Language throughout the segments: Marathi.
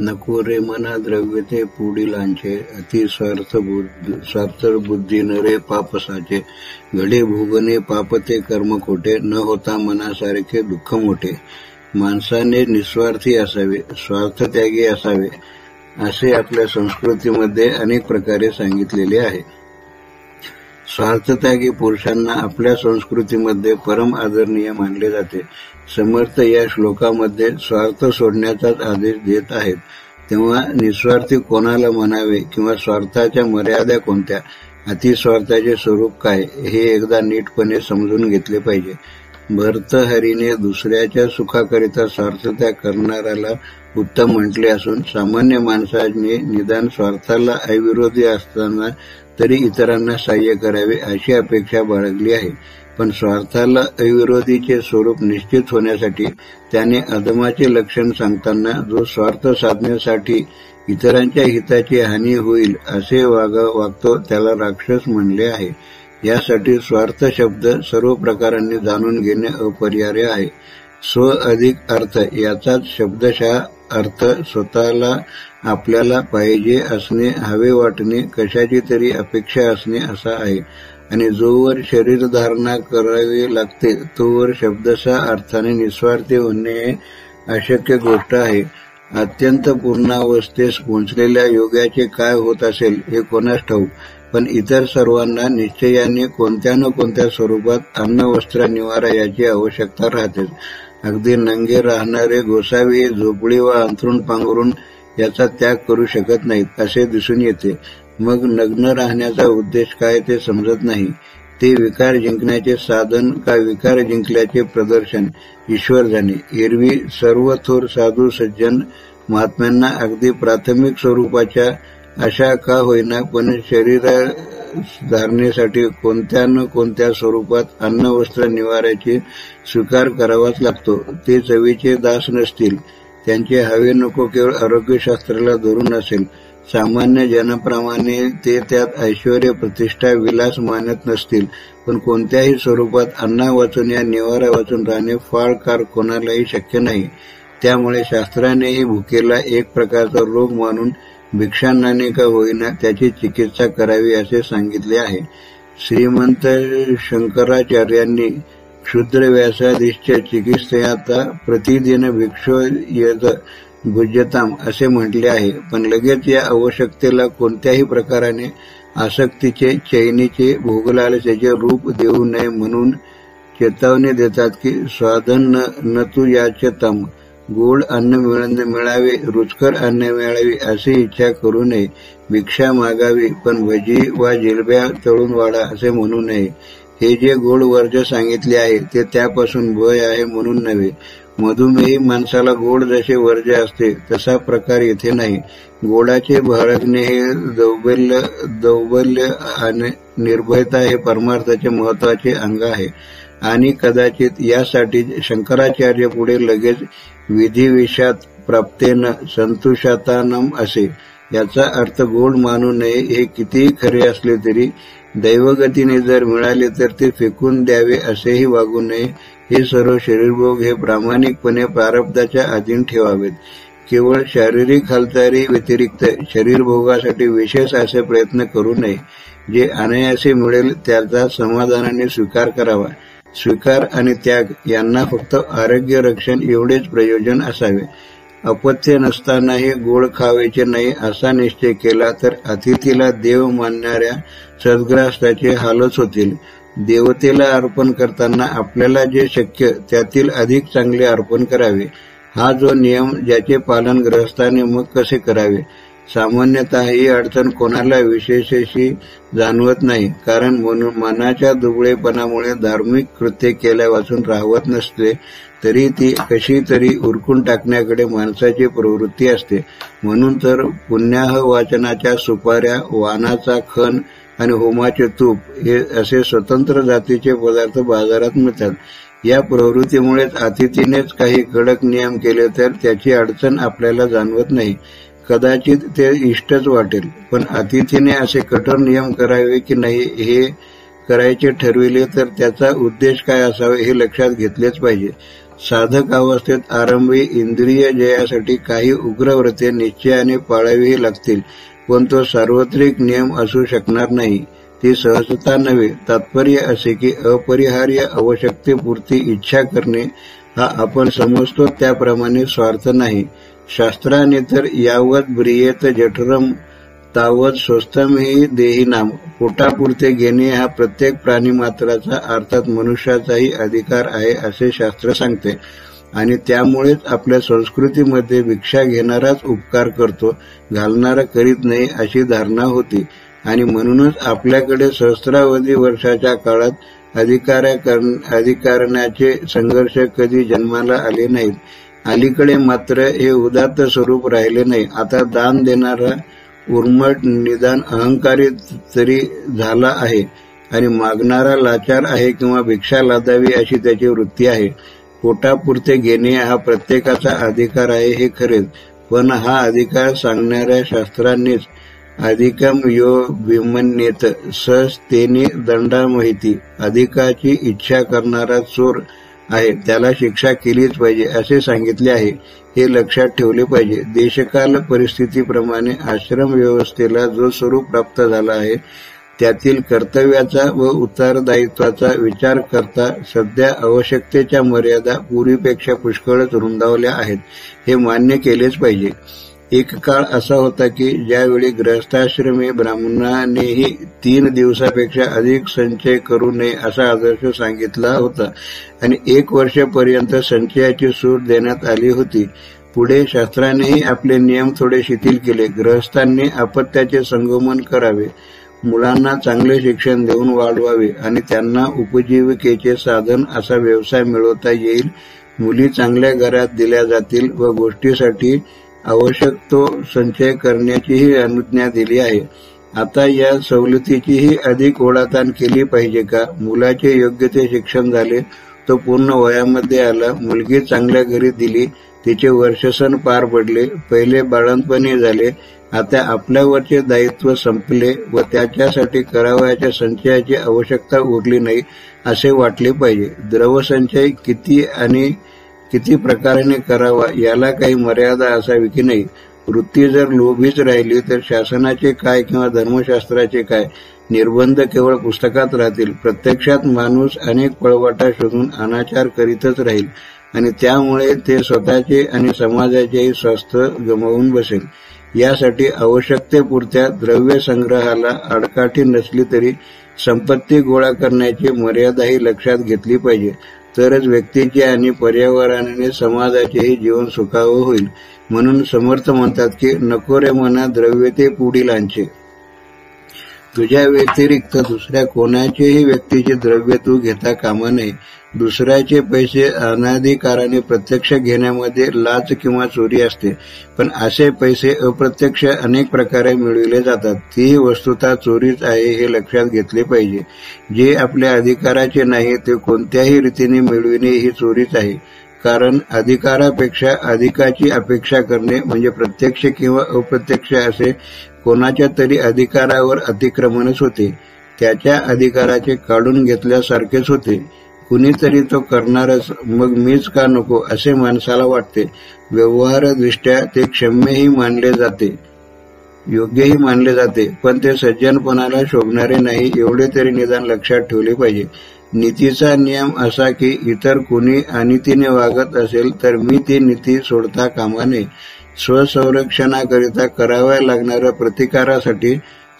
नको रे मना द्रव्य ते पुढीलांचे अति स्वार्थ बुद्धी नरे पापसाचे. घडे भोगणे पापते कर्म खोटे न होता मनासारखे दुःख मोठे. माणसाने निस्वार्थी असावे स्वार्थत्यागी असावे असे आपल्या संस्कृतीमध्ये अनेक प्रकारे सांगितलेले आहे. स्वार्थत्यागी पुरुषांना आपल्या संस्कृतीमध्ये परम आदरणीय मानले जाते. समर्थ या श्लोकामध्ये स्वार्थ सोडण्याचाच आदेश देत आहेत. तेव्हा निस्वार्थी कोणाला म्हणावे किंवा स्वार्थाच्या मर्यादा कोणत्या? अतिस्वार्थाचे स्वरूप काय? हे एकदा नीटपणे समजून घेतले पाहिजे. भरतहरीने दुसऱ्याच्या सुखाकरिता स्वार्थत्या करणाऱ्याला उत्तम म्हटले असून सामान्य माणसाने निदान स्वार्थाला अविरोधी असताना तरी इतरांना सहाय्य करावे अशी अपेक्षा बाळगली आहे. पण स्वार्थाला अविरोधीचे स्वरूप निश्चित होण्यासाठी त्याने अदमाचे लक्षण सांगताना जो स्वार्थ साधण्यासाठी इतरांच्या हिताची हानी होईल असे वागतो त्याला राक्षस म्हणले आहे. यासाठी स्वार्थ शब्द सर्व प्रकारांनी जाणून घेणे अपरिहार्य आहे. स्व अधिक अर्थ याचाच शब्दशः अर्थ स्वतःला आपल्याला पाहिजे असणे हवे वाटणे कशाची तरी अपेक्षा असणे असा आहे. आणि जोवर शरीर धारणा करावी लागते तोवर शब्दशः अर्थाने निस्वार्थी होणे अशक्य गोष्ट आहे. अत्यंत पूर्णावस्थेस पोहोचलेल्या योगाचे काय होत असेल हे कोणास ठाऊ पण इतर सर्वांना निश्चयाने कोणत्या न कोणत्या स्वरूपात अन्न वस्त्र निवारा याची आवश्यकता राहते अगदी नंगे राहणारे गोसावी झोपडी व अंथरुण पांघरून याचा त्याग करू शकत नाहीत असे दिसून येते. मग नग्न राहण्याचा उद्देश काय ते समजत नाही. ते विकार जिंकण्याचे साधन का विकार जिंकल्याचे प्रदर्शन? ईश्वर जाणे. एरवी सर्व थोर साधू सज्जन महात्म्यांना अगदी प्राथमिक स्वरूपाच्या अशा का होईना पण शरीर धारणेसाठी कोणत्या न कोणत्या स्वरूपात अन्न वस्त्र निवाऱ्याचे स्वीकार करावाच लागतो. ते चवीचे दास नसतील. त्यांचे हवे नको केवळ आरोग्यशास्त्राला धरून असेल. सामान्य जनाप्रमाणे ते त्यात ऐश्वर प्रतिष्ठा विलास मानत नसतील. पण कोणत्याही स्वरूपात अन्ना वाचून या निवारा वाचून राहणे फार कार कोणालाही शक्य नाही. त्यामुळे शास्त्रानेही भुकेला एक प्रकारचा रोग मानून भिक्षांनाने का होईना त्याची चिकित्सा करावी असे सांगितले आहे. श्रीमंत शंकराचार्यांनी क्षुद्र व्यासाधीशच्या चिकित्सेता प्रतिदिन भिक्षो यद असे म्हटले आहे. पण लगेच या आवश्यकतेला कोणत्याही प्रकाराने आसक्तीचे चैनीचे भोगलालसेचे रूप देऊ नये म्हणून चेतावणी देतात की स्वाधन न तू याचतम. गोड अन्न मिळावे रुचकर अन्न मिळावे अशी इच्छा करू नये. भिक्षा मागावी पण भजी वा जिलब्या तळून वाढा असे म्हणू नये. हे जे गोड वर्ज सांगितले आहे ते त्यापासून भय आहे म्हणून नव्हे. मधुमेही माणसाला गोड जसे वर्ज असते तसा प्रकार येथे नाही. गोडाचे भडकणे हे दौबल्य दौबल्य आणि निर्भयता हे परमार्थाचे महत्त्वाचे अंग आहे. आणि कदाचित यासाठी शंकराचार्य पुढे लगेच विधिविषात प्राप्तेन संतुषातानम असे. याचा अर्थ गोड मानू नये हे कितीही खरे असले तरी दैवगतीने जर मिळाले तर ते फेकून द्यावे असेही वागू नये. हे सर्व शरीरभोग हे प्रामाणिकपणे प्रारब्धाच्या अधीन ठेवावेत. केवळ शारीरिक हालचाली व्यतिरिक्त शरीरभोगासाठी विशेष असे प्रयत्न करू नये. जे अनायासे मिळेल त्याचा समाधानाने स्वीकार करावा. स्वीकार आणि त्याग यांना फक्त आरोग्य रक्षण एवढेच प्रयोजन असावे. अपथ्य नसतानाही गोड खावायचे नाही असा निश्चय केला तर अतिथीला देव मानणाऱ्या सद्ग्रस्ताचे हालच होतील. देवतेला अर्पण करताना आपल्याला जे शक्य त्यातील अधिक चांगले अर्पण करावे. हा जो नियम ज्याचे पालन ग्रहस्थाने मग कसे करावे? सामान्यतः ही अडचण कोणाला विशेषशी जाणवत नाही कारण मनाच्या दुबळेपणामुळे धार्मिक कृत्य केल्यापासून राहवत नसते तरी ती कशी तरी उरकून टाकण्याकडे माणसाची प्रवृत्ती असते. म्हणून तर पुण्याह वाचनाच्या सुपाऱ्या वानाचा खण आणि होमाचे तूप हे असे स्वतंत्र जातीचे पदार्थ बाजारात मिळतात. या प्रवृत्तीमुळेच अतिथीनेच काही कडक नियम केले तर त्याची अडचण आपल्याला जाणवत नाही. कदाचित ते इष्टच वाटेल पण अतिथीने असे कठोर नियम करावे की नाही हे करायचे ठरविले तर त्याचा उद्देश काय असावे हे लक्षात घेतलेच पाहिजे. साधक अवस्थेत आरंभी इंद्रिय जयासाठी काही उग्र व्रते निश्चयाने पाळावीही लागतील पण तो सार्वत्रिक नियम असू शकणार नाही. ती सहजता नव्हे तात्पर्य असे की अपरिहार्य आवश्यकतेपुरती इच्छा करणे हा आपण समजतो त्याप्रमाणे स्वार्थ नाही. शास्त्राने तर यावत ब्रियेत जठरम तावत स्वस्तमही देहीनाम पोटापुरते घेणे हा प्रत्येक प्राणीमात्राचा अर्थात मनुष्याचाही अधिकार आहे असे शास्त्र सांगते. आणि त्यामुळेच आपल्या संस्कृतीमध्ये भिक्षा घेणाराच उपकार करतो घालणारा करीत नाही अशी धारणा होती. आणि म्हणूनच आपल्याकडे सहस्रावधी वर्षाच्या काळात अधिकारण्याचे संघर्ष कधी जन्माला आले नाहीत. अलीकडे मात्र हे उदात्त स्वरूप राहिले नाही. आता दान देणारा उर्मट निदान अहंकारी तरी झाला आहे आणि मागणारा लाचार आहे किंवा भिक्षा लादावी अशी त्याची वृत्ती आहे. पोटापुरते घेणे हा प्रत्येकाचा अधिकार आहे हे खरेच पण हा अधिकार सांगणाऱ्या शास्त्रांनीच अधिकम यो विमन्येत तेने दंडा माहिती अधिकाची इच्छा करणारा चोर आहे त्याला शिक्षा केलीच पाहिजे असे सांगितले आहे. हे लक्षात ठेवले पाहिजे. देशकाल परिस्थितीप्रमाणे आश्रम व्यवस्थेला जो स्वरूप प्राप्त झाला आहे त्यातील कर्तव्याचा व उत्तरदायित्वाचा विचार करता सध्या आवश्यकतेच्या मर्यादा पूर्वीपेक्षा पुष्कळच रुंदावल्या आहेत. हे मान्य केलेच पाहिजे. एक काळ असा होता की ज्यावेळी ग्रहस्थाश्रमी ब्राह्मणानेही तीन दिवसापेक्षा अधिक संचय करू नये असा आदर्श सांगितला होता. आणि एक वर्षापर्यंत संचयाची सूट देण्यात आली होती. पुढे शास्त्रानेही आपले नियम थोडे शिथिल केले. ग्रहस्थांनी अपत्याचे संगोमन करावे. मुलांना चांगले शिक्षण देऊन वाढवावे आणि त्यांना उपजीविकेचे साधन असा व्यवसाय मिळवता येईल. मुली चांगल्या घरात दिल्या जातील व गोष्टीसाठी आवश्यक तो संचय करण्याचीही अनुज्ञा दिली आहे. आता या सवलतीचीही अधिक ओढाताण केली पाहिजे का? मुलाचे योग्य ते शिक्षण झाले तो पूर्ण वयामध्ये आला मुलगी चांगल्या घरी दिली तिचे वर्षसन पार पडले पहिले बाळंतपणी झाले आता आपल्यावरचे दायित्व संपले व त्याच्यासाठी करावयाच्या संचयाची आवश्यकता उरली नाही असे वाटले पाहिजे. द्रवसंचय किती आणि किती प्रकाराने करावा याला काही मर्यादा असावी की नाही? वृत्ती जर लोभीच राहिली तर शासनाचे काय किंवा धर्मशास्त्राचे काय? निर्बंध केवळ पुस्तकात राहतील. प्रत्यक्षात माणूस अनेक पळवाटा शोधून अनाचार करीतच राहील आणि त्यामुळे ते स्वतःचे आणि समाजाचेही स्वास्थ्य गमावून बसेल. यासाठी आवश्यकतेपुरत्या द्रव्य संग्रहाला अडकाठी नसली तरी संपत्ती गोळा करण्याची मर्यादाही लक्षात घेतली पाहिजे. तरच व्यक्तीचे आणि पर्यावरणाने समाजाचेही जीवन सुखावं होईल. म्हणून समर्थ म्हणतात की नकोरे मना द्रव्य ते पुढीलांचे. तुझ्या व्यतिरिक्त दुसऱ्या कोणाचेही व्यक्तीचे द्रव्य तू घेता कामा नये. दुसऱ्याचे पैसे अनाधिकाराने प्रत्यक्ष घेण्यामध्ये लाच किंवा चोरी असते. पण असे पैसे अप्रत्यक्ष अनेक प्रकारे मिळविले जातात. तीही वस्तुता चोरीच आहे हे लक्षात घेतले पाहिजे. जे आपल्या अधिकाराचे नाही ते कोणत्याही रीतीने मिळविणे ही चोरीच आहे. कारण अधिकारापेक्षा अधिकाची अपेक्षा करणे म्हणजे प्रत्यक्ष किंवा अप्रत्यक्ष असे कोणाच्या तरी अधिकारावर अतिक्रमणच होते. त्याच्या अधिकाराचे काढून घेतल्यासारखेच होते. कुणीतरी तो करणारच मग मीच का नको असे माणसाला वाटते. व्यवहारदृष्ट्या ते क्षम्यही मानले जाते. योग्यही मानले जाते. पण ते सज्जनपणाला शोभणारे नाही एवढे तरी निदान लक्षात ठेवले पाहिजे. नीतीचा नियम असा की इतर कुणी अनितीने वागत असेल तर मी ती नीती सोडता कामा नये. स्वसंरक्षणाकरिता कराव्या लागणाऱ्या प्रतिकारासाठी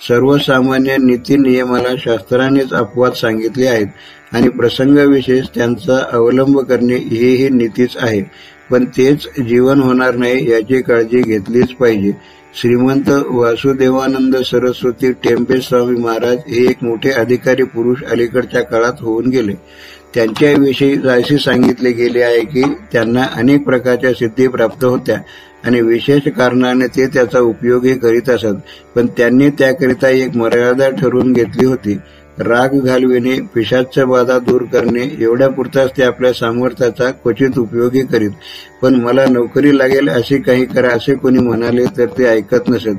सर्वसामान्य नीती नियमाला शास्त्रानेच अपवाद सांगितले आहेत आणि प्रसंगविशेष त्यांचा अवलंब करणे हेही नीतीच आहे. पण तेच जीवन होणार नाही याची काळजी घेतलीच पाहिजे. श्रीमंत वासुदेवानंद सरस्वती टेम्पे स्वामी महाराज हे एक मोठे अधिकारी पुरुष अलीकडच्या काळात होऊन गेले. त्यांच्याविषयी असे सांगितले गेले आहे की त्यांना अनेक प्रकारच्या सिद्धी प्राप्त होत्या आणि विशेष कारणाने ते त्याचा उपयोगही करीत असत. पण त्यांनी त्याकरिता एक मर्यादा ठरवून घेतली होती. राग घालविणे पिशाच बाधा दूर करणे एवढ्या पुरताच ते आपल्या सामर्थ्याचा क्वचित उपयोगी करीत. पण मला नोकरी लागेल असे काही करा असे कोणी म्हणाले तर ते ऐकत नसत.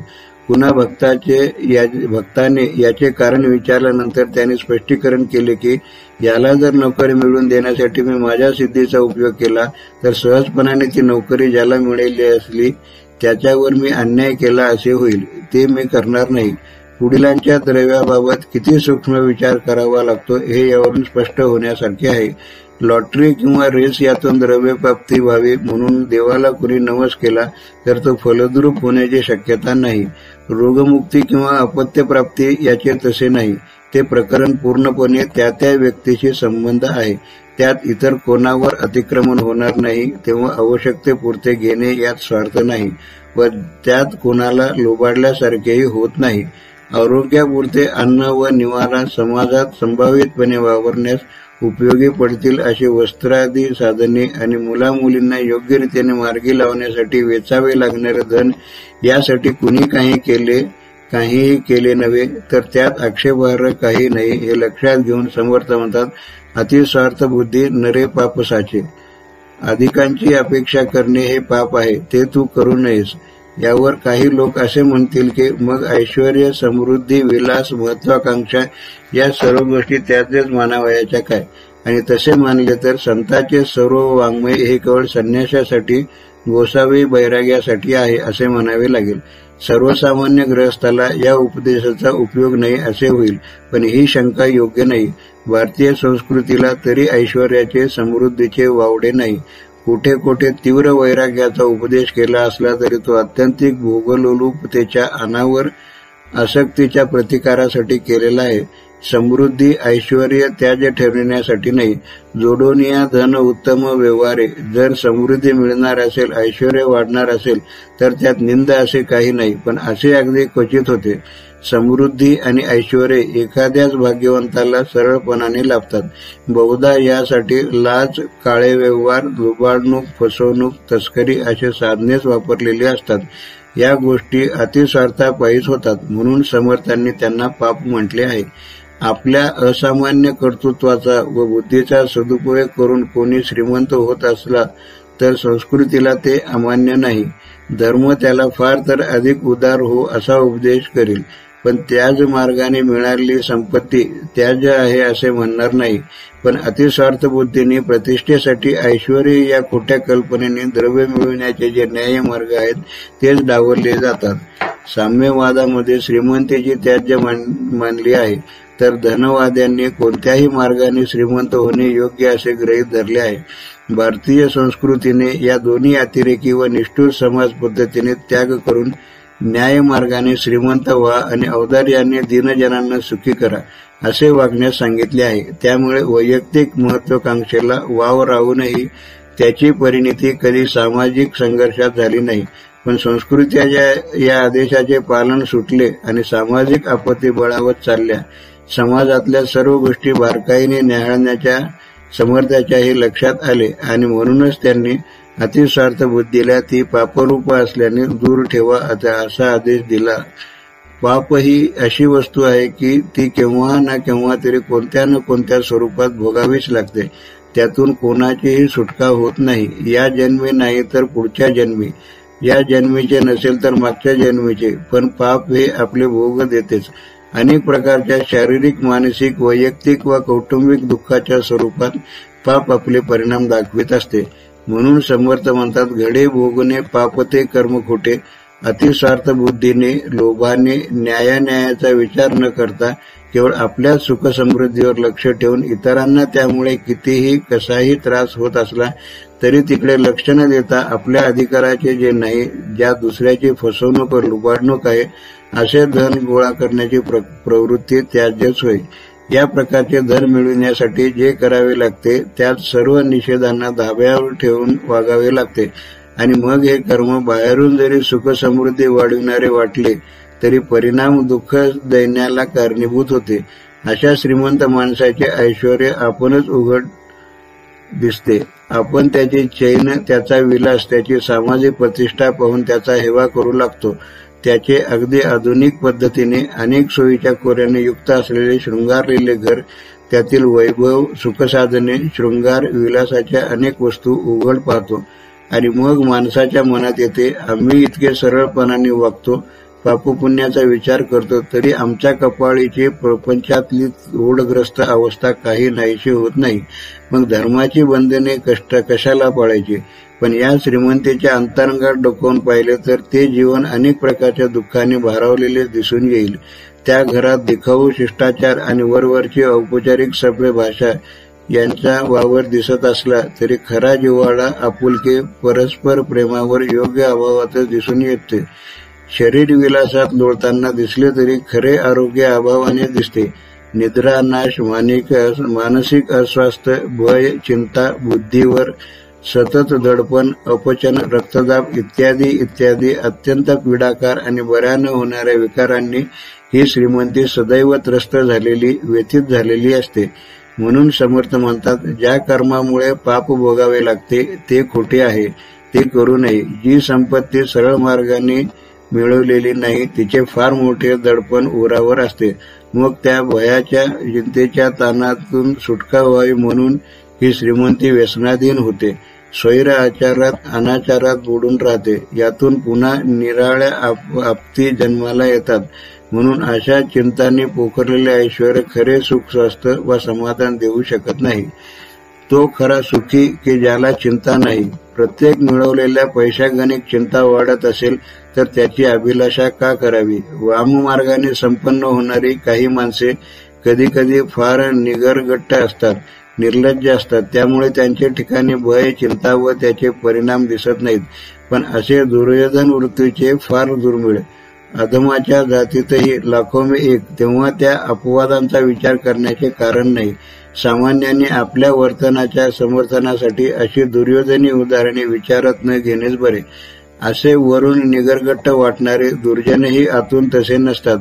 पुन्हा भक्ताचे या भक्ताने याचे कारण विचारल्यानंतर त्याने स्पष्टीकरण केले की याला जर नोकरी मिळवून देण्यासाठी मी माझ्या सिद्धीचा उपयोग केला तर सहजपणाने ती नोकरी ज्याला मिळेली असली त्याच्यावर मी अन्याय केला असे होईल ते मी करणार नाही. वडिलांच्या द्रव्याबाबत किती सूक्ष्म विचार करावा लागतो हे यावरून स्पष्ट होण्यासारखे आहे. लॉटरी किंवा रेस यातून द्रव्य प्राप्ती व्हावी म्हणून देवाला कुणी नवस केला तर तो फलद्रूप होण्याची शक्यता नाही. रोगमुक्ती किंवा अपत्यप्राप्ती याचे तसे नाही. ते प्रकरण पूर्णपणे त्या त्या व्यक्तीशी संबंध आहे. त्यात इतर कोणावर अतिक्रमण होणार नाही तेव्हा आवश्यकतेपुरते घेणे यात स्वार्थ नाही व त्यात कोणाला लोबाडल्यासारखेही होत नाही. आरोग्यापुरते अन्न व निवारा समाजात संभावितपणे वावरण्यास उपयोगी पडतील अशी वस्त्रादी साधने आणि मुलामुलींना योग्य रीतीने मार्गी लावण्यासाठी वेचावे लागणारे धन यासाठी कुणी काही केले काहीही केले नव्हे तर त्यात आक्षेपार्ह काही नाही हे लक्षात घेऊन समर्थ म्हणतात अतिस्वार्थ बुद्धी नरे पापसाचे अधिकांची अपेक्षा करणे हे पाप आहे ते तू करू नयेस. यावर काही लोक असे म्हणतील की मग ऐश्वर समृद्धी विलास महत्वाकांक्षा या सर्व गोष्टी त्यातच मानावयाच्या काय? आणि तसे मानले तर संतांचे सर्व वाङ्मय हे केवळ संन्यासासाठी गोसावी बैराग्यासाठी आहे असे म्हणावे लागेल. सर्वसामान्य ग्रहस्थाला या उपदेशाचा उपयोग नाही असे होईल. पण ही शंका योग्य नाही. भारतीय संस्कृतीला तरी ऐश्वर्याचे समृद्धीचे वावडे नाही. कुठे कुठे तीव्र वैराग्याचा उपदेश केला असला तरी तो अत्यंतिक भोगलोलुपतेच्या अनावर आसक्तीच्या प्रतिकारासाठी केलेला आहे. समृद्धी ऐश्वर त्याज ठरविण्यासाठी नाही. जोडोनिया धन उत्तम व्यवहारे. जर समृद्धी मिळणार असेल ऐश्वर वाढणार असेल तर त्यात निंद असे काही नाही. पण असे अगदी क्वचित होते. समृद्धी आणि ऐश्वर एखाद्याच भाग्यवंताला सरळपणाने लाभतात. बहुधा यासाठी लाच काळे व्यवहार लुबाडणूक फसवणूक तस्करी असे साधनेच वापरलेली असतात. या गोष्टी अतिस्वार्थापायीच होतात म्हणून समर्थांनी त्यांना पाप म्हटले आहे. आपल्या असामान्य कर्तृत्वाचा व बुद्धीचा सदुपयोग करून कोणी श्रीमंत होत असला तर संस्कृतीला ते अमान्य नाही. धर्म त्याला फार तर अधिक उदार हो असा उपदेश करील. पण त्याच मार्गाने मिळालेली संपत्ती त्याज आहे असे म्हणणार नाही. पण अतिस्वार्थ बुद्धीने प्रतिष्ठेसाठी ऐश्वर या खोट्या कल्पनेने द्रव्य मिळवण्याचे जे न्याय मार्ग आहेत तेच डावरले जातात. साम्यवादामध्ये श्रीमंतीची त्याज्य मानली आहे. तर धनवाद्यांनी कोणत्याही मार्गाने श्रीमंत होणे योग्य असे ग्रहीत धरले आहे. भारतीय संस्कृतीने या दोन्ही अतिरेकी व निष्ठुर समाज पद्धतीने त्याग करून न्यायमार्गाने श्रीमंत व्हा आणि अवदार्याने दिनजनांना सुखी करा असे वागण्यास सांगितले आहे. त्यामुळे वैयक्तिक महत्वाकांक्षेला वाव राहूनही त्याची परिणिती कधी सामाजिक संघर्षात झाली नाही. पण संस्कृतीच्या या आदेशाचे पालन सुटले आणि सामाजिक आपत्ती बळावत चालल्या. समाजातल्या सर्व गोष्टी बारकाईने न्याहाळण्याच्या समर्थाच्याही लक्षात आले आणि म्हणूनच त्यांनी अतिस्वार्थ बुद्धीला ती पापरूप असल्याने दूर ठेवा असा आदेश दिला. पाप ही अशी वस्तू आहे की ती केव्हा ना केव्हा तरी कोणत्या ना कोणत्या स्वरूपात भोगावीच लागते. त्यातून कोणाचीही सुटका होत नाही. या जन्मी नाही तर पुढच्या जन्मी. या जन्मीचे नसेल तर मागच्या जन्मीचे. पण पाप हे आपले भोग देतेच. अनेक प्रकारच्या शारीरिक मानसिक वैयक्तिक व कौटुंबिक दुःखाच्या स्वरूपात पाप आपले परिणाम दाखवित असते. म्हणून समर्थ म्हणतात घडे भोगणे पापते कर्म खोटे अतिस्वार्थ बुद्धीने लोभाने न्यायान्यायाचा विचार न करता केवळ आपल्या सुखसमृद्धीवर लक्ष ठेवून इतरांना त्यामुळे कितीही कसाही त्रास होत असला तरी तिकडे लक्ष न देता आपल्या अधिकाराचे जे नाही ज्या दुसऱ्याची फसवणूक व लुबाडणूक आहे असे धन गोळा करण्याची प्रवृत्ती त्याज्यच होय. या प्रकारचे धन मिळविण्यासाठी जे करावे लागते त्यात सर्व निषेधांना धाब्यावर ठेवून वागावे लागते. आणि मग हे कर्म बाहेरून जरी सुख समृद्धी वाढविणारे वाटले तरी परिणाम दुःख दैन्याला कारणीभूत होते. अशा श्रीमंत माणसाचे ऐश्वर आपणच उघड दिसते. आपण त्याची चैन त्याचा विलास त्याची सामाजिक प्रतिष्ठा पाहून त्याचा हेवा करू लागतो. त्याचे अगदी आधुनिक पद्धतीने अनेक सोयीच्या कोऱ्याने युक्त असलेले शृंगारलेले घर त्यातील वैभव सुखसाधने शृंगार विलासाच्या अनेक वस्तू उघड पाहतो आणि मग माणसाच्या मनात येते आम्ही इतके सरळपणाने वागतो पापपुण्याचा विचार करतो तरी आमच्या कपाळीची प्रपंचातली ओढग्रस्त अवस्था काही नाहीशी होत नाही. मग धर्माची बंधने कष्ट कशाला पाळायची? पण या श्रीमंतीच्या अंतरंगात डोकवून पाहिले तर ते जीवन अनेक प्रकारच्या दुःखाने भारावलेले दिसून येईल. त्या घरात दिखाऊ शिष्टाचार आणि वरवरची औपचारिक सभ्य भाषा यांचा वावर दिसत असला तरी खरा जिव्हाळा आपुलके परस्पर प्रेमावर योग्य अभावातच दिसून येते. शरीर विलासात लोळताना दिसले तरी खरे आरोग्य अभावाने दिसते. निद्रा नाश मानसिक अस्वास्थ्य भय चिंता बुद्धीवर सतत दडपण अपचन रक्तदाब इत्यादी इत्यादी अत्यंत पीडाकार आणि बऱ्यानं होणाऱ्या विकारांनी ही श्रीमंती सदैव त्रस्त झालेली व्यथित झालेली असते. म्हणून समर्थ म्हणतात ज्या कर्मामुळे पाप भोगावे लागते ते खोटे आहे ते करू नये. जी संपत्ती सरळ मार्गाने मिळवलेली नाही तिचे फार मोठे दडपण उरावर असते. मग त्या भयाच्या चिंतेच्या ताणातून सुटका व्हावी म्हणून ही श्रीमंती व्यसनाधीन होते. स्वैर आचारात अनाचारात बुडून राहते. यातून पुन्हा निराळ्या आपती जन्माला येतात. म्हणून अशा चिंतांनी पोखरलेले ऐश्वर खरे सुख स्वास्थ्य व समाधान देऊ शकत नाही. तो खरा सुखी की ज्याला चिंता नाही. प्रत्येक मिळवलेल्या पैशागणिक चिंता वाढत असेल तर त्याची अभिलाषा का करावी? वाममार्गाने संपन्न होणारी काही माणसे कधी कधी फार निगरगट्ट असतात. निर्लज्ज असतात. त्यामुळे त्यांच्या ठिकाणी भय चिंता व त्याचे परिणाम दिसत नाहीत. पण असे दुर्योधन वृत्तीचे फार दुर्मिळ. अधमाच्या जातीतही लाखोमे एक. तेव्हा त्या अपवादांचा विचार करण्याचे कारण नाही. सामान्यांनी आपल्या वर्तनाच्या समर्थनासाठी अशी दुर्योधनी उदाहरणे विचारात न घेणेच बरे. असे वरून निगरगट्ट वाटणारे दुर्जनही आतून तसे नसतात.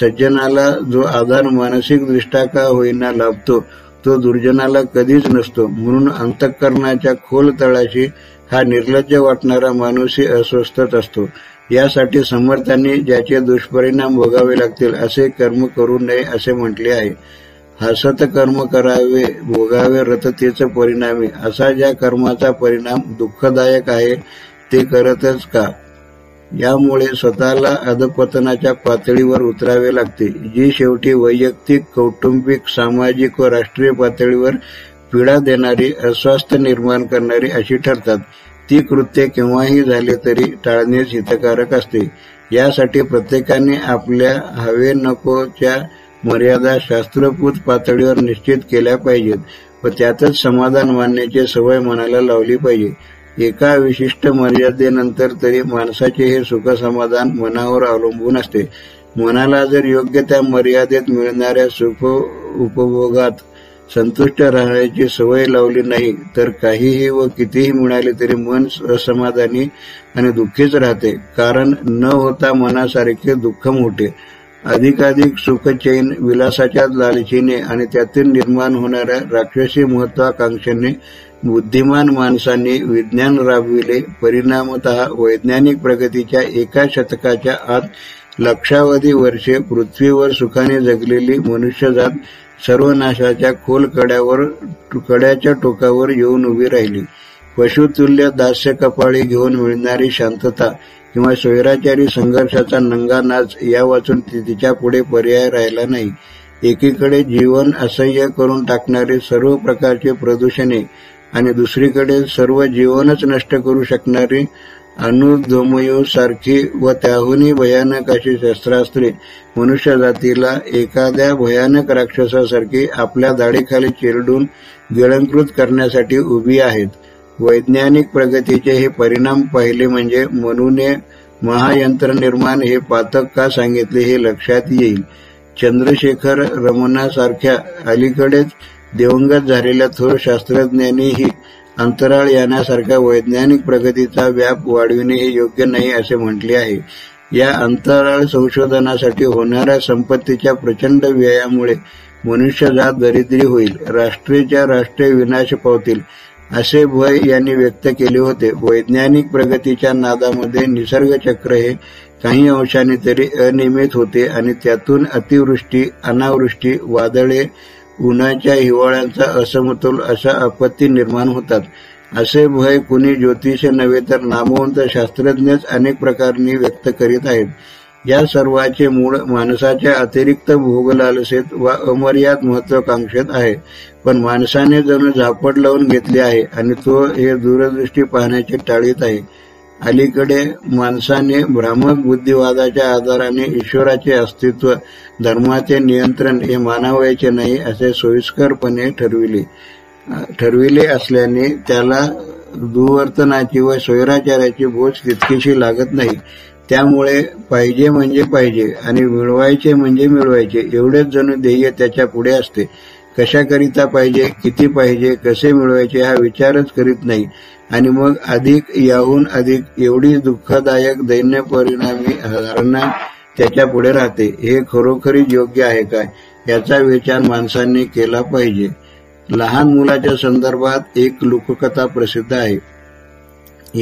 सज्जनाला जो आधार मानसिक दृष्टा का होईना लाभतो तो दुर्जनाला कधीच नसतो. म्हणून अंतःकरणाच्या खोल तळाशी हा निर्लज्ज वाटणारा माणूसही अस्वस्थच असतो. यासाठी समर्थांनी ज्याचे दुष्परिणाम भोगावे लागतील असे कर्म करू नये असे म्हटले आहे. हसत कर्म करावे भोगावे रततेच परिणामी. असा ज्या कर्माचा परिणाम दुःखदायक आहे ते करतच का? यामुळे स्वतःला अधपतनाच्या पातळीवर उतरावे लागते जी शेवटी वैयक्तिक कौटुंबिक सामाजिक व राष्ट्रीय पातळीवर पीडा देणारी अस्वास्थ्य निर्माण करणारी अशी ठरतात. ती कृत्ये केव्हाही झाले तरी टाळणेच हितकारक असते. यासाठी प्रत्येकाने आपल्या हवे नकोच्या मर्यादा शास्त्रपूत पातळीवर निश्चित केल्या पाहिजेत व त्यातच समाधान मानण्याची सवय मनाला लावली पाहिजे. एका विशिष्ट मर्यादेनंतर तरी माणसाचे हे सुखसमाधान मनावर अवलंबून असते. मनाला जर योग्य त्या मर्यादेत मिळणाऱ्या सुख उपभोगात संतुष्ट राहण्याची सवय लावली नाही तर काहीही व कितीही मिळाले तरी मन असमाधानी आणि दुःखीच राहते. कारण न होता मनासारखे दुःख मोठे. अधिकाधिक सुखचैन विलासाच्या लालचीने आणि त्यातून निर्माण होणाऱ्या राक्षसी महत्वाकांक्षेने बुद्धिमान माणसांनी विज्ञान राबविले परिणामत वैज्ञानिक प्रगतीच्या एका शतकाच्या आत लक्षावधी वर्षे पृथ्वीवर सुखाने जगलेली मनुष्यजात सर्वनाशाच्या खोल कड्यावर कड्याच्या टोकावर येऊन उभी राहिली. पशुतुल्य दास्य कपाळी घेऊन मिळणारी शांतता किंवा स्वैराचारी संघर्षाचा नंगा नाच या वाचून तिच्या पुढे पर्याय राहिला नाही. एकीकडे जीवन असह्य करून टाकणारे सर्व प्रकारचे प्रदूषणे आणि दुसरीकडे सर्व जीवनच नष्ट करू शकणारी अनुधोमयू सारखी व त्याहूनही भयानक अशी शस्त्रास्त्रे मनुष्य जातीला एखाद्या भयानक राक्षसासारखी आपल्या दाढीखाली चिरडून गिळंकृत करण्यासाठी उभी आहेत. वैज्ञानिक प्रगतीचे हे परिणाम पाहिले म्हणजे मनूने महायंत्र निर्माण हे पातक का सांगितले हे लक्षात येईल. चंद्रशेखर रमणासारख्या अलीकडेच दिवंगत झालेल्या थोर शास्त्रज्ञांनीही अंतराळ यानासारख्या वैज्ञानिक प्रगतीचा व्याप वाढविणे हे योग्य नाही असे म्हटले आहे. या अंतराळ संशोधनासाठी होणाऱ्या संपत्तीच्या प्रचंड व्ययामुळे मनुष्यजात दरिद्री होईल राष्ट्रीयच्या राष्ट्रीय विनाश पावतील असे भय यांनी व्यक्त केले होते. वैज्ञानिक प्रगतीच्या नादामध्ये निसर्ग चक्र हे काही अंशाने तरी अनियमित होते आणि त्यातून अतिवृष्टी अनावृष्टी वादळे उन्हाच्या हिवाळ्याचा असमतोल अशा आपत्ती निर्माण होतात. असे भय कुणी ज्योतिष नव्हे तर नामवंत शास्त्रज्ञच अनेक प्रकारांनी व्यक्त करीत आहेत. या सर्वाचे मूळ माणसाच्या अतिरिक्त भोगलालसेत वा अमर्याद महत्वाकांक्षेत आहे. पण माणसाने जणू झापड लावून घेतली आहे आणि तो हे दूरदृष्टी पाहण्याचे टाळीत आहे. अलीकडे माणसाने भ्रामक बुद्धिवादाच्या आधाराने ईश्वराचे अस्तित्व धर्माचे नियंत्रण हे मानावयाचे नाही असे सोयीस्करपणे ठरविले. ठरविले असल्याने त्याला दुवर्तनाची व स्वैराचाराची बोध तितकीशी लागत नाही. त्यामुळे पाहिजे म्हणजे पाहिजे आणि मिळवायचे म्हणजे मिळवायचे. एवढेच जणू ध्येय त्याच्या पुढे असते. कशाकरिता पाहिजे किती पाहिजे कसे मिळवायचे हा विचारच करीत नाही. आणि मग अधिक याहून अधिक एवढी दुःखदायक दैन्य परिणामी धारणा त्याच्या पुढे राहते. हे खरोखरीच योग्य आहे काय? याचा विचार माणसांनी केला पाहिजे. लहान मुलाच्या संदर्भात एक लोककथा प्रसिद्ध आहे.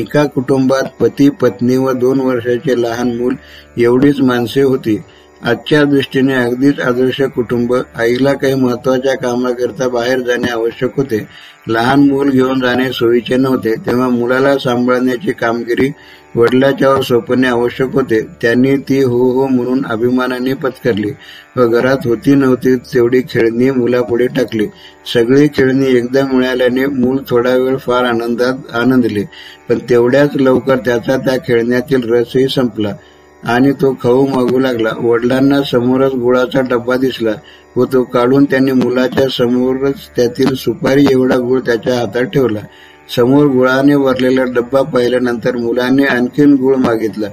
एका कुटुंबात पती पत्नी व दोन वर्षाचे लहान मूल एवढीच माणसे होती. आजच्या दृष्टीने अगदीच आदर्श कुटुंब आईला काही महत्त्वाच्या कामाकरिता बाहेर जाणे आवश्यक होते. लहान मूल घेऊन जाणे सोयीचे नव्हते. तेव्हा मुलाला सांभाळण्याची कामगिरी वडिलाच्यावर सोपवणे आवश्यक होते. त्यांनी ती हो हो म्हणून अभिमानाने पत्करली व घरात होती नव्हती तेवढी खेळणी मुलापुढे टाकली. सगळी खेळणी एकदा मिळाल्याने मूल थोडा वेळ फार आनंदात आनंदले. पण तेवढ्याच लवकर त्याचा त्या खेळण्यातील रसही संपला. आणि तो खाऊ मागू लागला. वडिलांना समोरच गुळाचा डब्बा दिसला व तो काढून त्यांनी मुलाच्या समोरच त्यातील सुपारी एवढा गुळ त्याच्या हातात ठेवला. समोर गुळाने भरलेला डब्बा पाहिल्यानंतर मुलाने आणखीन गुळ मागितला.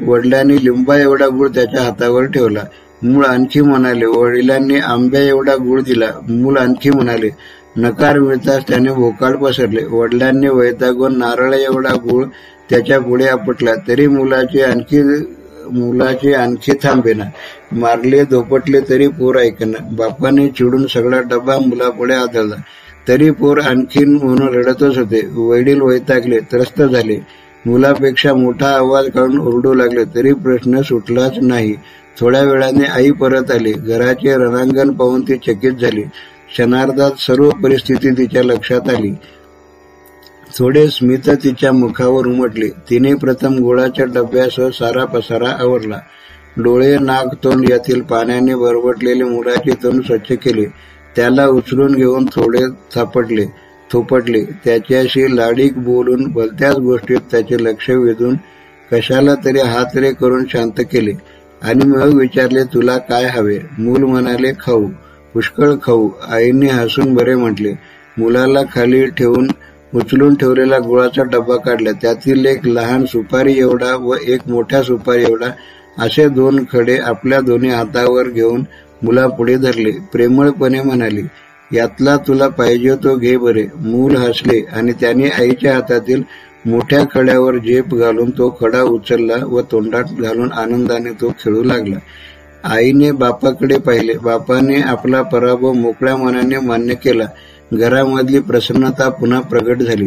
वडिलांनी लिंबा एवढा गुळ त्याच्या हातावर ठेवला. मूळ आणखी म्हणाले वडिलांनी आंब्या एवढा गुळ दिला. मूल आणखी म्हणाले नकार मिळताच त्याने भोकाळ पसरले. वडिलांनी वैतागून नारळ एवढा गुळ त्याच्या पुढे आपटला. तरी मुलाचे आणखी मुलाचे आणखी थांबेना. मारले धोपटले तरी पोर ऐकना. बापाने चिडून सगळा डबा मुलापुढे आदळला. तरी पोर आणखीन म्हणून रडतच होते. वडील वैतागले त्रस्त झाले. मुलापेक्षा मोठा आवाज काढून ओरडू लागले तरी प्रश्न सुटलाच नाही. थोड्या वेळाने आई परत आली. घराचे रणांगण पाहून ती चकित झाली. क्षणार्धात सर्व परिस्थिती तिच्या लक्षात आली. थोडे स्मित तिच्या मुखावर उमटले. तिने प्रथम गोळाच्या डब्यासह सारा पसारा आवरला. डोळे नाक तोंड यातील पाण्याने बरबटलेले मुलाचे तोंड स्वच्छ केले. त्याला उचलून घेऊन थोडे थापटले थोपटले. त्याच्याशी लाडीक बोलून भलत्याच गोष्टीत त्याचे लक्ष वेधून कशाला तरी हातरे करून शांत केले. आणि मग विचारले तुला काय हवे? मूल म्हणाले खाऊ. पुष्कळ खाऊ. आईने हसून बरे म्हटले मुलाला खाली ठेवून उचलून ठेवलेला गुळाचा डब्बा काढला. त्यातील एक लहान सुपारी एवढा व एक मोठ्या सुपारी एवढा असे दोन खडे आपल्या दोन्ही हातावर घेऊन मुलापुढे धरले. प्रेमळपणे म्हणाली यातला तुला पाहिजे तो घे बरे. मूल हसले आणि त्याने आईच्या हातातील मोठ्या खड्यावर झेप घालून तो खडा उचलला व तोंडात घालून आनंदाने तो खेळू लागला. आईने बापाकडे पाहिले. बापाने आपला पराभव मोकळ्या मनाने मान्य केला. घरामधली प्रसन्नता पुन्हा प्रगट झाली.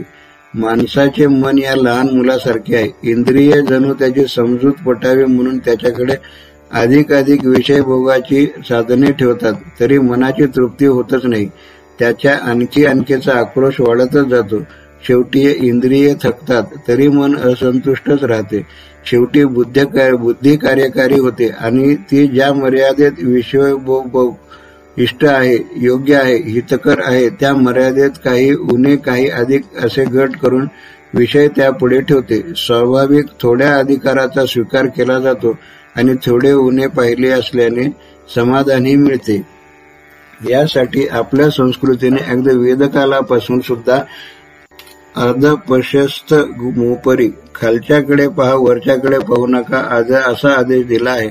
माणसाचे मन या लहान मुलासारखे आहे. इंद्रिय जणू त्याची समजूत पटावी म्हणून त्याच्याकडे अधिकाधिक विषय भोगाची साधने ठेवतात तरी मनाची तृप्ती होतच नाही. त्याच्या आणखी आणखीचा आक्रोश वाढतच जातो. शेवटी इंद्रिय थकतात तरी मन असंतुष्टच राहते. शेवटी बुद्ध बुद्धी कार्यकारी होते आणि ती ज्या मर्यादेत विषय इष्ट आहे योग्य आहे हितकर आहे त्या मर्यादेत काही उणे काही अधिक असे गट करून विषय त्यापुढे ठेवते. स्वाभाविक थोड्या अधिकाराचा स्वीकार केला जातो आणि थोडे उणे पाहिले असल्याने समाधानही मिळते. यासाठी आपल्या संस्कृतीने अगदी वेदकालापासून सुद्धा अर्धप्रशस्त मोपरी. खालच्याकडे पहा वरच्याकडे पाहू नका. आज असा आदेश दिला आहे.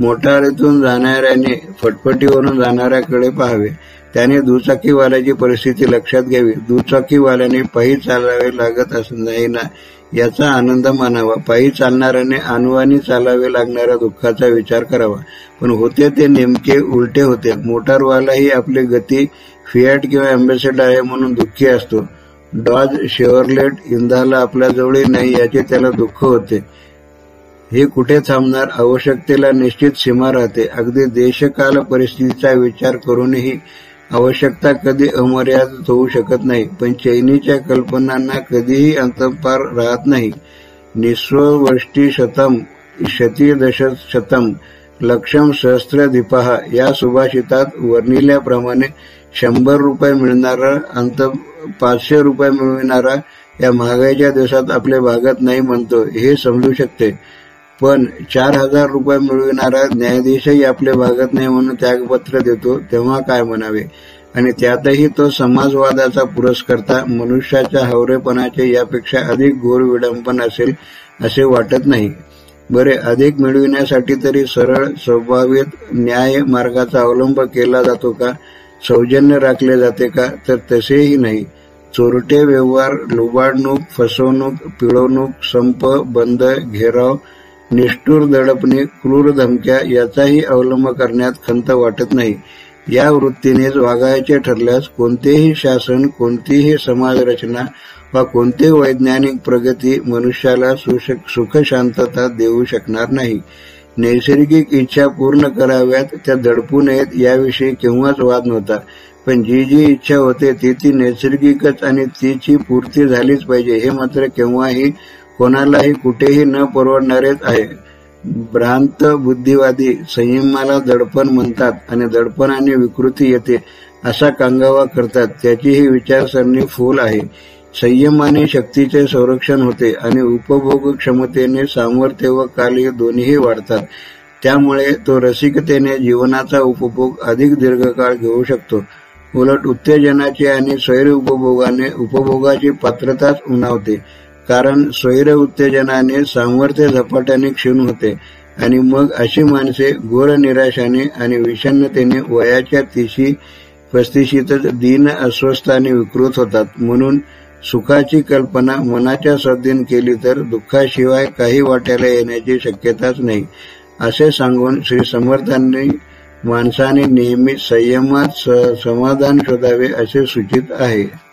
मोटारीतून जाणाऱ्याने फटफटीवरून जाणाऱ्याकडे पाहावे. त्याने दुचाकीवाल्याची परिस्थिती लक्षात घ्यावी. दुचाकीवाल्याने पायी चालावे लागत असं नाही ना? याचा आनंद मानावा. पायी चालणाऱ्याने अनुवानी चालावे लागणाऱ्या दुःखाचा विचार करावा. पण होते ते नेमके उलटे होते. मोटारवालाही आपली गती फियाट किंवा अँबेसेडर आहे म्हणून दुःखी असतो. डॉज शेवरलेट इंधाला आपल्याजवळ नाही याचे त्याला दुःख होते. हे कुठे थांबणार? आवश्यकतेला निश्चित सीमा राहते. अगदी देशकाल परिस्थितीचा विचार करूनही आवश्यकता कधी अमर्यादित होऊ शकत नाही. पण चैनीच्या कल्पनांना कधीही अंतपार राहत नाही. निस्वष्टी शतम शती शतम लक्षम सहस्त्रदीपहा या सुभाषितात वर्णिल्याप्रमाणे शंभर रुपये मिळणारा अंत पाचशे रुपये मिळविणारा या महागाईच्या दिवसात आपले भागत नाही म्हणतो हे समजू शकते. पण चार हजार रुपये मिळविणारा न्यायाधीशही आपले भागत नाही म्हणून त्यागपत्र देतो तेव्हा काय म्हणावे? आणि त्यातही तो समाजवादाचा पुरस्कर्ता मनुष्याच्या हवरेपणाचे यापेक्षा अधिक घोर विडंबन असेल असे वाटत नाही. बरे अधिक मिळविण्यासाठी तरी सरळ स्वभावित न्याय मार्गाचा अवलंब केला जातो का? सौजन्य राखले जाते का? तर तसेही नाही. चोरटे व्यवहार लुबाडणूक फसवणूक पिळवणूक संप बंद घेराव निष्ठूर दडपणे क्रूर धमक्या याचाही अवलंब करण्यात खंत वाटत नाही. या वृत्तीनेच वागायचे ठरल्यास कोणतेही शासन कोणतीही समाजरचना वा कोणते वैज्ञानिक प्रगती मनुष्याला सुख शांतता देऊ शकणार नाही. नैसर्गिक इच्छा पूर्ण कराव्यात त्या दडपू नयेत याविषयी केव्हाच वाद नव्हता. पण जी जी इच्छा होते ती ती नैसर्गिकच आणि तिची पूर्ती झालीच पाहिजे हे मात्र केव्हाही कोणालाही कुठेही न परवडणारेच आहे. भ्रांत बुद्धिवादी संयमाला दडपण म्हणतात आणि दडपण आणि विकृती येते असा कांगावा करतात. त्याची ही विचारसरणी फूल आहे. संयमाने शक्तीचे संरक्षण होते आणि उपभोग क्षमतेने सामर्थ्य व कार्य दोन्ही दोन्हीही वाढतात. त्यामुळे तो रसिकतेने जीवनाचा उपभोग अधिक दीर्घकाळ घेऊ शकतो. उलट उत्तेजनाचे आणि स्वैर उपभोगाने उपभोगाची पात्रताच उणावते कारण स्वैर उत्तेजनाने सामर्थ्य झपाट्याने क्षीण होते आणि मग अशी माणसे घोर निराशाने आणि विषन्नतेने वयाच्या तिशी पस्तीशीतच दीन अस्वस्थ आणि विकृत होतात. म्हणून सुखाची कल्पना मनाच्या स्वाधीन केली तर दुःखाशिवाय काही वाट्याला येण्याची शक्यताच नाही असे सांगून श्री समर्थांनी माणसाने नेहमी संयमात समाधान शोधावे असे सूचित आहे.